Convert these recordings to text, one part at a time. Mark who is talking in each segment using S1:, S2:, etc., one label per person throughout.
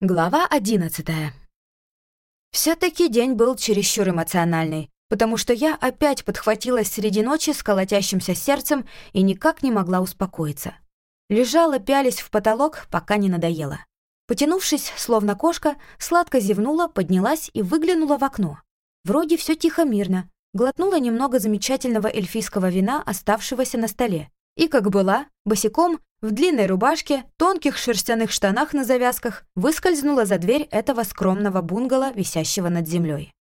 S1: Глава одиннадцатая. Все-таки день был чересчур эмоциональный, потому что я опять подхватилась среди ночи с колотящимся сердцем и никак не могла успокоиться. Лежала, пялись в потолок, пока не надоело. Потянувшись, словно кошка, сладко зевнула, поднялась и выглянула в окно. Вроде все тихо-мирно. Глотнула немного замечательного эльфийского вина, оставшегося на столе. И, как была, босиком, в длинной рубашке, тонких шерстяных штанах на завязках выскользнула за дверь этого скромного бунгало, висящего над землей.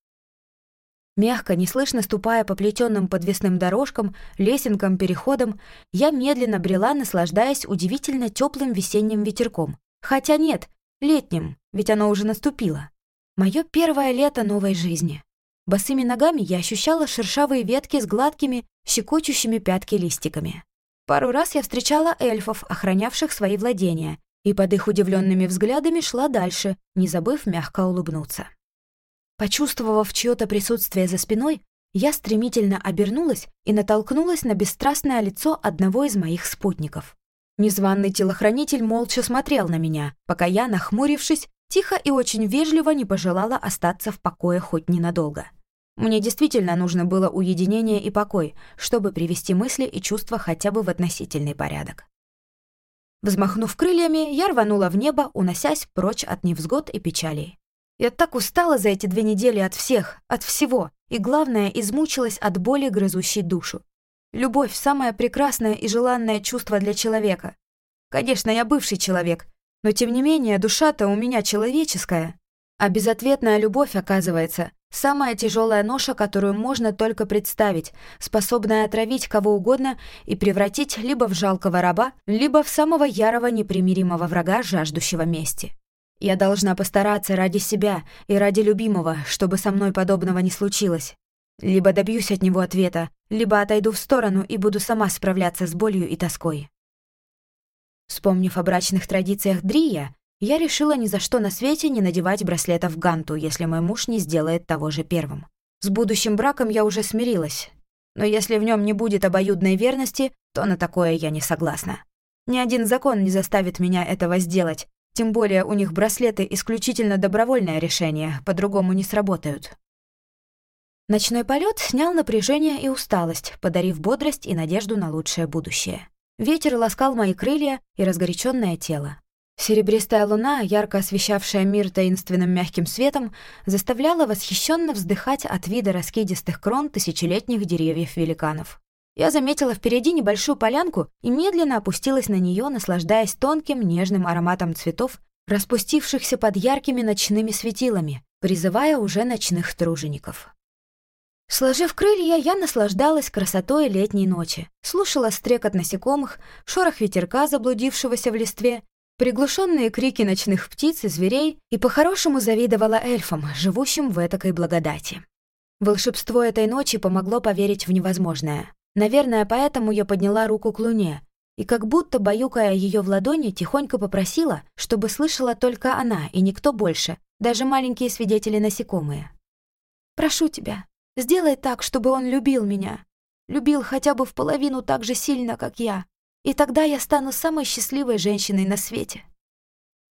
S1: Мягко, неслышно ступая по плетённым подвесным дорожкам, лесенкам, переходам, я медленно брела, наслаждаясь удивительно теплым весенним ветерком. Хотя нет, летним, ведь оно уже наступило. Мое первое лето новой жизни. Босыми ногами я ощущала шершавые ветки с гладкими, щекочущими пятки листиками. Пару раз я встречала эльфов, охранявших свои владения, и под их удивленными взглядами шла дальше, не забыв мягко улыбнуться. Почувствовав чьё-то присутствие за спиной, я стремительно обернулась и натолкнулась на бесстрастное лицо одного из моих спутников. Незваный телохранитель молча смотрел на меня, пока я, нахмурившись, тихо и очень вежливо не пожелала остаться в покое хоть ненадолго. Мне действительно нужно было уединение и покой, чтобы привести мысли и чувства хотя бы в относительный порядок. Взмахнув крыльями, я рванула в небо, уносясь прочь от невзгод и печалей. Я так устала за эти две недели от всех, от всего, и, главное, измучилась от боли, грызущей душу. Любовь — самое прекрасное и желанное чувство для человека. Конечно, я бывший человек, но тем не менее душа-то у меня человеческая. А безответная любовь, оказывается, Самая тяжелая ноша, которую можно только представить, способная отравить кого угодно и превратить либо в жалкого раба, либо в самого ярого непримиримого врага, жаждущего мести. Я должна постараться ради себя и ради любимого, чтобы со мной подобного не случилось. Либо добьюсь от него ответа, либо отойду в сторону и буду сама справляться с болью и тоской. Вспомнив о брачных традициях Дрия, я решила ни за что на свете не надевать браслетов Ганту, если мой муж не сделает того же первым. С будущим браком я уже смирилась. Но если в нем не будет обоюдной верности, то на такое я не согласна. Ни один закон не заставит меня этого сделать, тем более у них браслеты исключительно добровольное решение, по-другому не сработают. Ночной полет снял напряжение и усталость, подарив бодрость и надежду на лучшее будущее. Ветер ласкал мои крылья и разгоряченное тело. Серебристая луна, ярко освещавшая мир таинственным мягким светом, заставляла восхищенно вздыхать от вида раскидистых крон тысячелетних деревьев-великанов. Я заметила впереди небольшую полянку и медленно опустилась на нее, наслаждаясь тонким нежным ароматом цветов, распустившихся под яркими ночными светилами, призывая уже ночных тружеников. Сложив крылья, я наслаждалась красотой летней ночи, слушала стрекот насекомых, шорох ветерка, заблудившегося в листве, приглушенные крики ночных птиц и зверей и по-хорошему завидовала эльфам, живущим в этакой благодати. Волшебство этой ночи помогло поверить в невозможное. Наверное, поэтому я подняла руку к луне и как будто, баюкая ее в ладони, тихонько попросила, чтобы слышала только она и никто больше, даже маленькие свидетели-насекомые. «Прошу тебя, сделай так, чтобы он любил меня. Любил хотя бы в половину так же сильно, как я. И тогда я стану самой счастливой женщиной на свете.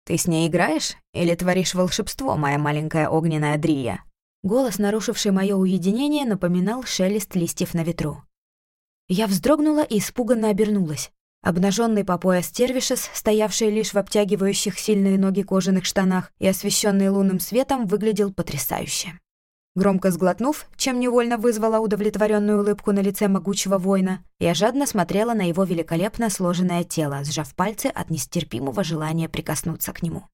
S2: Ты с ней играешь или творишь волшебство, моя маленькая огненная Дрия?
S1: Голос, нарушивший мое уединение, напоминал шелест листьев на ветру. Я вздрогнула и испуганно обернулась. Обнаженный по пояс Тервишес, стоявший лишь в обтягивающих сильные ноги кожаных штанах и освещенный лунным светом, выглядел потрясающе. Громко сглотнув, чем невольно вызвала удовлетворенную улыбку на лице могучего воина, я жадно смотрела на его великолепно сложенное тело, сжав пальцы от нестерпимого желания прикоснуться к нему.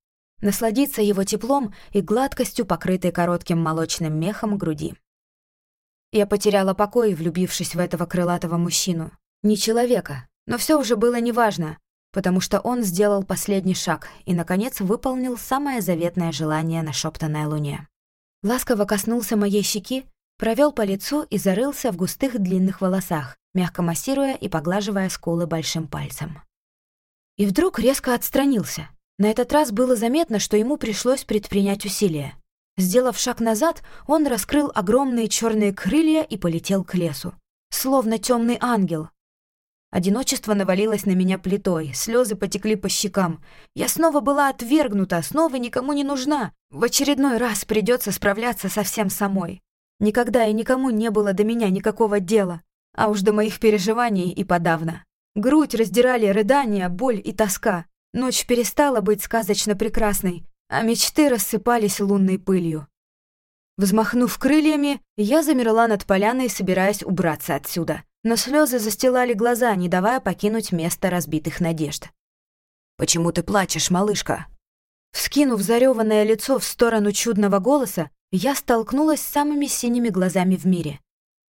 S1: Насладиться его теплом и гладкостью, покрытой коротким молочным мехом груди. Я потеряла покой, влюбившись в этого крылатого мужчину. Не человека, но все уже было неважно, потому что он сделал последний шаг и, наконец, выполнил самое заветное желание, нашептанное луне. Ласково коснулся моей щеки, провел по лицу и зарылся в густых длинных волосах, мягко массируя и поглаживая скулы большим пальцем. И вдруг резко отстранился. На этот раз было заметно, что ему пришлось предпринять усилия. Сделав шаг назад, он раскрыл огромные черные крылья и полетел к лесу. Словно темный ангел. Одиночество навалилось на меня плитой, слезы потекли по щекам. Я снова была отвергнута, снова никому не нужна. В очередной раз придется справляться совсем самой. Никогда и никому не было до меня никакого дела, а уж до моих переживаний и подавно. Грудь раздирали рыдания, боль и тоска. Ночь перестала быть сказочно прекрасной, а мечты рассыпались лунной пылью. Взмахнув крыльями, я замерла над поляной, собираясь убраться отсюда но слезы застилали глаза, не давая покинуть место разбитых надежд.
S2: «Почему ты плачешь, малышка?»
S1: Вскинув зареванное лицо в сторону чудного голоса, я столкнулась с самыми синими глазами в мире.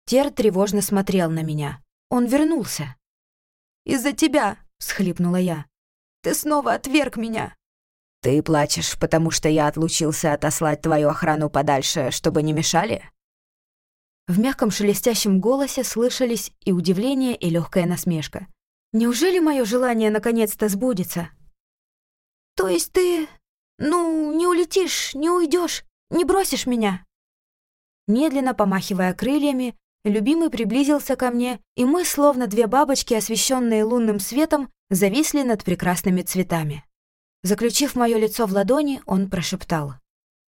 S1: Тер тревожно смотрел на меня. Он вернулся. «Из-за тебя!» — схлипнула я. «Ты снова отверг меня!»
S2: «Ты плачешь, потому что я отлучился отослать твою охрану подальше, чтобы не мешали?»
S1: В мягком шелестящем голосе слышались и удивление, и легкая насмешка. «Неужели мое желание наконец-то сбудется?» «То есть ты... ну, не улетишь, не уйдешь, не бросишь меня?» Медленно помахивая крыльями, любимый приблизился ко мне, и мы, словно две бабочки, освещенные лунным светом, зависли над прекрасными цветами. Заключив мое лицо в ладони, он прошептал.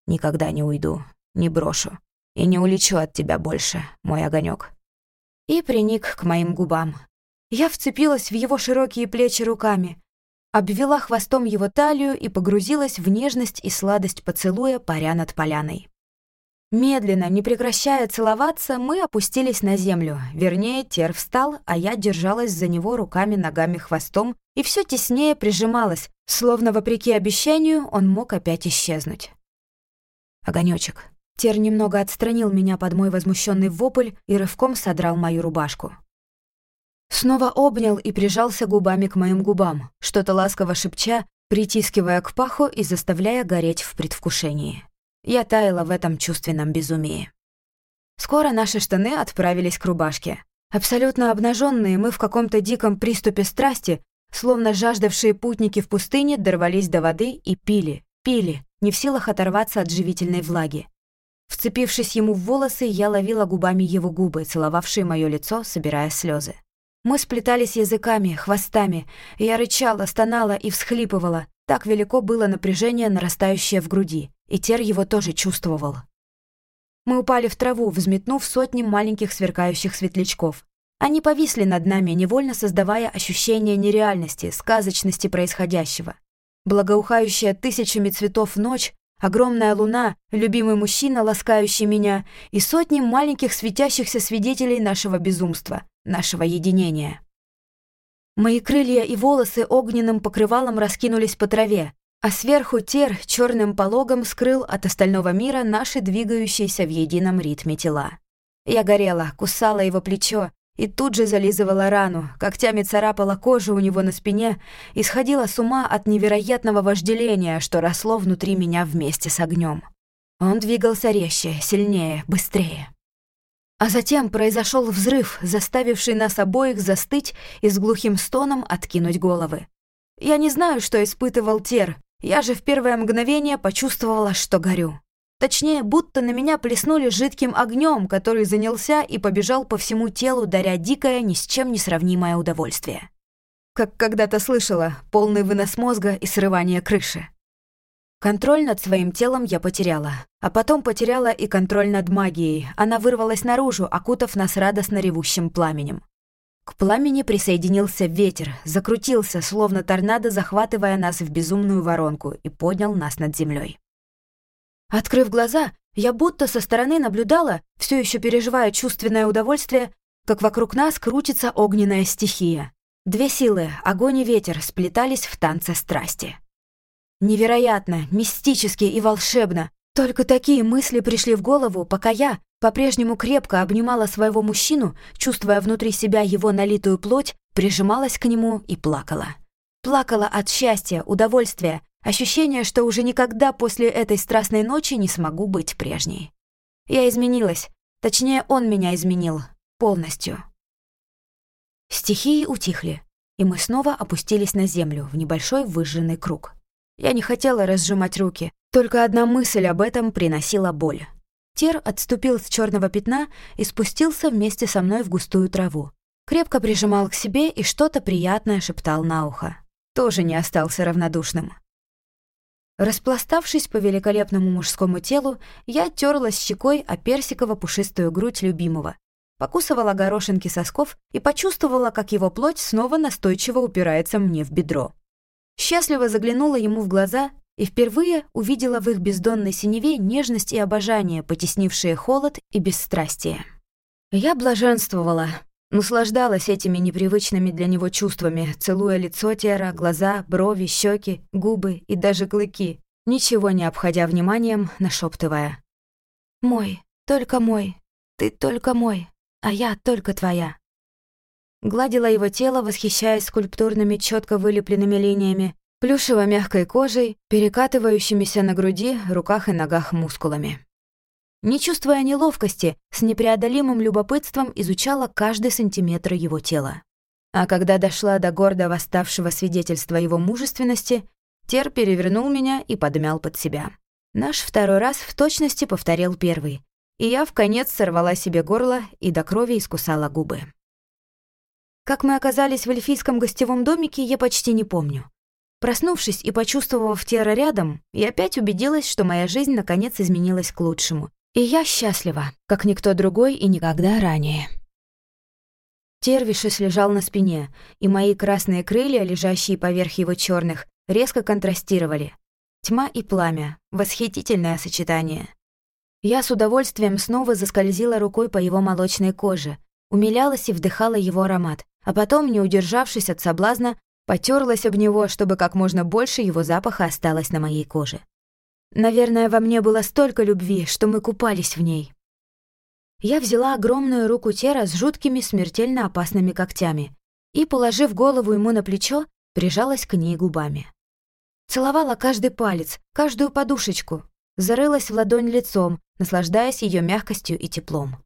S2: «Никогда не уйду, не брошу и не улечу от тебя больше, мой огонек.
S1: И приник к моим губам. Я вцепилась в его широкие плечи руками, обвела хвостом его талию и погрузилась в нежность и сладость поцелуя, паря над поляной. Медленно, не прекращая целоваться, мы опустились на землю. Вернее, Тер встал, а я держалась за него руками, ногами, хвостом и все теснее прижималась, словно, вопреки обещанию, он мог опять исчезнуть. Огонечек, Тер немного отстранил меня под мой возмущенный вопль и рывком содрал мою рубашку. Снова обнял и прижался губами к моим губам, что-то ласково шепча, притискивая к паху и заставляя гореть в предвкушении. Я таяла в этом чувственном безумии. Скоро наши штаны отправились к рубашке. Абсолютно обнаженные, мы в каком-то диком приступе страсти, словно жаждавшие путники в пустыне, дорвались до воды и пили, пили, не в силах оторваться от живительной влаги. Вцепившись ему в волосы, я ловила губами его губы, целовавшие мое лицо, собирая слезы. Мы сплетались языками, хвостами. Я рычала, стонала и всхлипывала. Так велико было напряжение, нарастающее в груди. И Тер его тоже чувствовал. Мы упали в траву, взметнув сотни маленьких сверкающих светлячков. Они повисли над нами, невольно создавая ощущение нереальности, сказочности происходящего. Благоухающая тысячами цветов ночь Огромная луна, любимый мужчина, ласкающий меня, и сотни маленьких светящихся свидетелей нашего безумства, нашего единения. Мои крылья и волосы огненным покрывалом раскинулись по траве, а сверху тер черным пологом скрыл от остального мира наши двигающиеся в едином ритме тела. Я горела, кусала его плечо, и тут же зализывала рану, когтями царапала кожу у него на спине и сходила с ума от невероятного вожделения, что росло внутри меня вместе с огнем. Он двигался резче, сильнее, быстрее. А затем произошел взрыв, заставивший нас обоих застыть и с глухим стоном откинуть головы. Я не знаю, что испытывал Тер, я же в первое мгновение почувствовала, что горю. Точнее, будто на меня плеснули жидким огнем, который занялся и побежал по всему телу, даря дикое, ни с чем не сравнимое удовольствие. Как когда-то слышала, полный вынос мозга и срывание крыши. Контроль над своим телом я потеряла, а потом потеряла и контроль над магией. Она вырвалась наружу, окутав нас радостно ревущим пламенем. К пламени присоединился ветер, закрутился, словно торнадо, захватывая нас в безумную воронку и поднял нас над землей. Открыв глаза, я будто со стороны наблюдала, все еще переживая чувственное удовольствие, как вокруг нас крутится огненная стихия. Две силы, огонь и ветер, сплетались в танце страсти. Невероятно, мистически и волшебно. Только такие мысли пришли в голову, пока я по-прежнему крепко обнимала своего мужчину, чувствуя внутри себя его налитую плоть, прижималась к нему и плакала. Плакала от счастья, удовольствия, Ощущение, что уже никогда после этой страстной ночи не смогу быть прежней. Я изменилась. Точнее, он меня изменил. Полностью. Стихии утихли, и мы снова опустились на землю в небольшой выжженный круг. Я не хотела разжимать руки, только одна мысль об этом приносила боль. Тер отступил с черного пятна и спустился вместе со мной в густую траву. крепко прижимал к себе и что-то приятное шептал на ухо. Тоже не остался равнодушным. Распластавшись по великолепному мужскому телу, я терлась щекой о персиково-пушистую грудь любимого, покусывала горошинки сосков и почувствовала, как его плоть снова настойчиво упирается мне в бедро. Счастливо заглянула ему в глаза и впервые увидела в их бездонной синеве нежность и обожание, потеснившие холод и бесстрастие. Я блаженствовала, наслаждалась этими непривычными для него чувствами, целуя лицо Тера, глаза, брови, щеки, губы и даже клыки, ничего не обходя вниманием, нашептывая. «Мой, только мой, ты только мой, а я только твоя». Гладила его тело, восхищаясь скульптурными, четко вылепленными линиями, плюшево-мягкой кожей, перекатывающимися на груди, руках и ногах мускулами. Не чувствуя неловкости, с непреодолимым любопытством изучала каждый сантиметр его тела. А когда дошла до гордо восставшего свидетельства его мужественности, Тер перевернул меня и подмял под себя. Наш второй раз в точности повторил первый, и я в конец сорвала себе горло и до крови искусала губы. Как мы оказались в эльфийском гостевом домике, я почти не помню. Проснувшись и почувствовав Тера рядом, я опять убедилась, что моя жизнь наконец изменилась к лучшему, и я счастлива, как никто другой и никогда ранее. Тервишес лежал на спине, и мои красные крылья, лежащие поверх его черных, резко контрастировали. Тьма и пламя — восхитительное сочетание. Я с удовольствием снова заскользила рукой по его молочной коже, умилялась и вдыхала его аромат, а потом, не удержавшись от соблазна, потерлась об него, чтобы как можно больше его запаха осталось на моей коже. Наверное, во мне было столько любви, что мы купались в ней. Я взяла огромную руку Тера с жуткими, смертельно опасными когтями и, положив голову ему на плечо, прижалась к ней губами. Целовала каждый палец, каждую подушечку, зарылась в ладонь лицом, наслаждаясь ее мягкостью и теплом.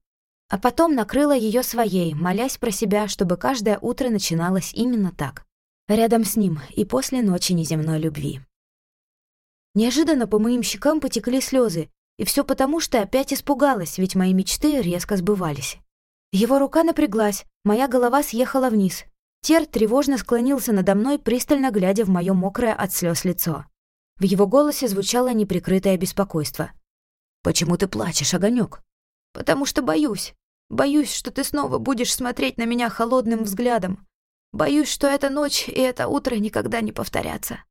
S1: А потом накрыла ее своей, молясь про себя, чтобы каждое утро начиналось именно так. Рядом с ним и после ночи неземной любви. Неожиданно по моим щекам потекли слезы, и все потому, что опять испугалась, ведь мои мечты резко сбывались. Его рука напряглась, моя голова съехала вниз. Тер тревожно склонился надо мной, пристально глядя в мое мокрое от слез лицо. В его голосе звучало неприкрытое беспокойство. «Почему ты плачешь, огонек? «Потому что боюсь. Боюсь, что ты снова будешь смотреть на меня холодным взглядом. Боюсь, что эта ночь и это утро никогда не повторятся».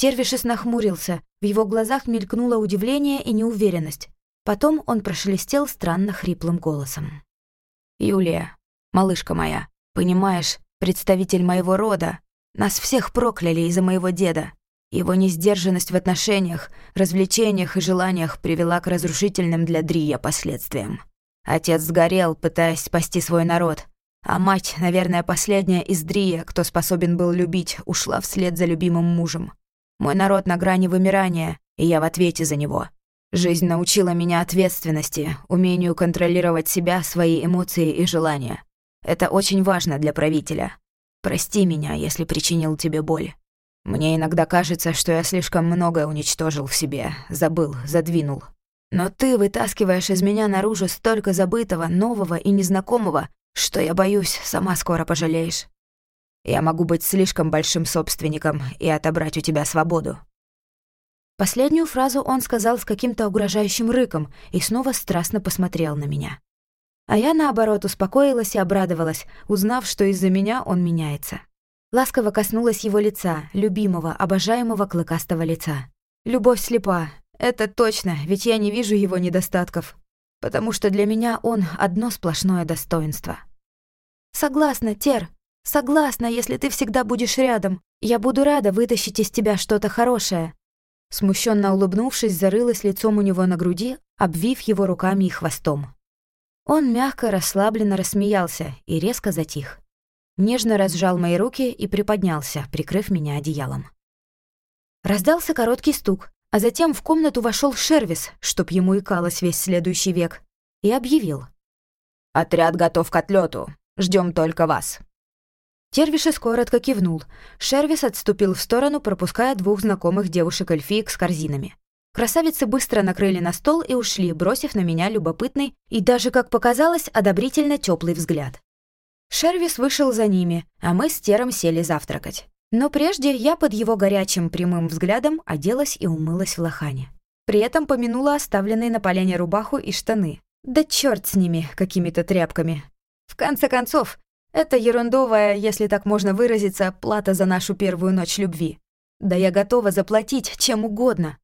S1: Тервишес нахмурился, в его глазах мелькнуло удивление и неуверенность. Потом он прошелестел странно хриплым голосом. «Юлия, малышка моя, понимаешь, представитель моего рода, нас всех прокляли из-за моего деда. Его несдержанность в отношениях, развлечениях и желаниях привела к разрушительным для Дрия последствиям. Отец сгорел, пытаясь спасти свой народ, а мать, наверное, последняя из Дрия, кто способен был любить, ушла вслед за любимым мужем. Мой народ на грани вымирания, и я в ответе за него. Жизнь научила меня ответственности, умению контролировать себя, свои эмоции и желания. Это очень важно для правителя. Прости меня, если причинил тебе боль. Мне иногда кажется, что я слишком многое уничтожил в себе, забыл, задвинул. Но ты вытаскиваешь из меня наружу столько забытого, нового и незнакомого, что я боюсь, сама скоро пожалеешь. Я могу быть слишком большим собственником и отобрать у тебя свободу». Последнюю фразу он сказал с каким-то угрожающим рыком и снова страстно посмотрел на меня. А я, наоборот, успокоилась и обрадовалась, узнав, что из-за меня он меняется. Ласково коснулась его лица, любимого, обожаемого клыкастого лица. Любовь слепа, это точно, ведь я не вижу его недостатков, потому что для меня он одно сплошное достоинство. «Согласна, Тер», Согласна, если ты всегда будешь рядом. Я буду рада вытащить из тебя что-то хорошее». Смущенно улыбнувшись, зарылась лицом у него на груди, обвив его руками и хвостом. Он мягко, расслабленно рассмеялся и резко затих. Нежно разжал мои руки и приподнялся, прикрыв меня одеялом. Раздался короткий стук, а затем в комнату вошел Шервис, чтоб ему икалось весь следующий век, и объявил. «Отряд готов к отлету. Ждем только вас». Тервишес коротко кивнул. Шервис отступил в сторону, пропуская двух знакомых девушек-эльфиек с корзинами. Красавицы быстро накрыли на стол и ушли, бросив на меня любопытный и даже, как показалось, одобрительно теплый взгляд. Шервис вышел за ними, а мы с Тером сели завтракать. Но прежде я под его горячим прямым взглядом оделась и умылась в лохане. При этом помянула оставленные на поляне рубаху и штаны. Да черт с ними, какими-то тряпками. В конце концов, это ерундовая, если так можно выразиться, плата за нашу первую ночь любви. Да я готова заплатить чем угодно.